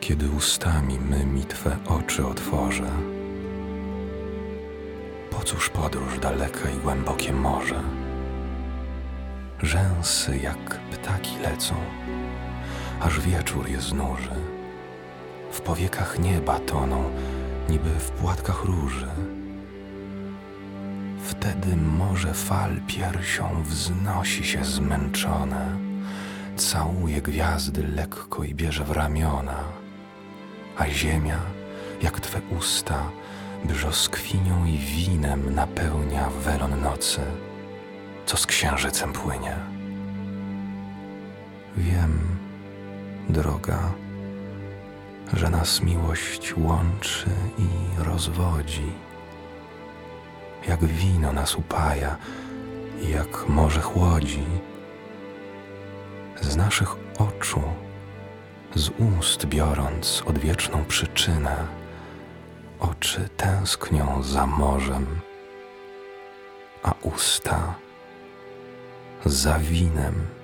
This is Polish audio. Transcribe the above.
kiedy ustami mymi Twe oczy otworzę. Po cóż podróż daleka i głębokie morze? Rzęsy jak ptaki lecą, aż wieczór je znuży. W powiekach nieba toną, niby w płatkach róży. Wtedy morze fal piersią wznosi się zmęczone, całuje gwiazdy lekko i bierze w ramiona, a ziemia, jak Twe usta, brzoskwinią i winem napełnia welon nocy, co z księżycem płynie. Wiem, droga, że nas miłość łączy i rozwodzi. Jak wino nas upaja jak morze chłodzi. Z naszych oczu, z ust biorąc odwieczną przyczynę, oczy tęsknią za morzem, a usta za winem.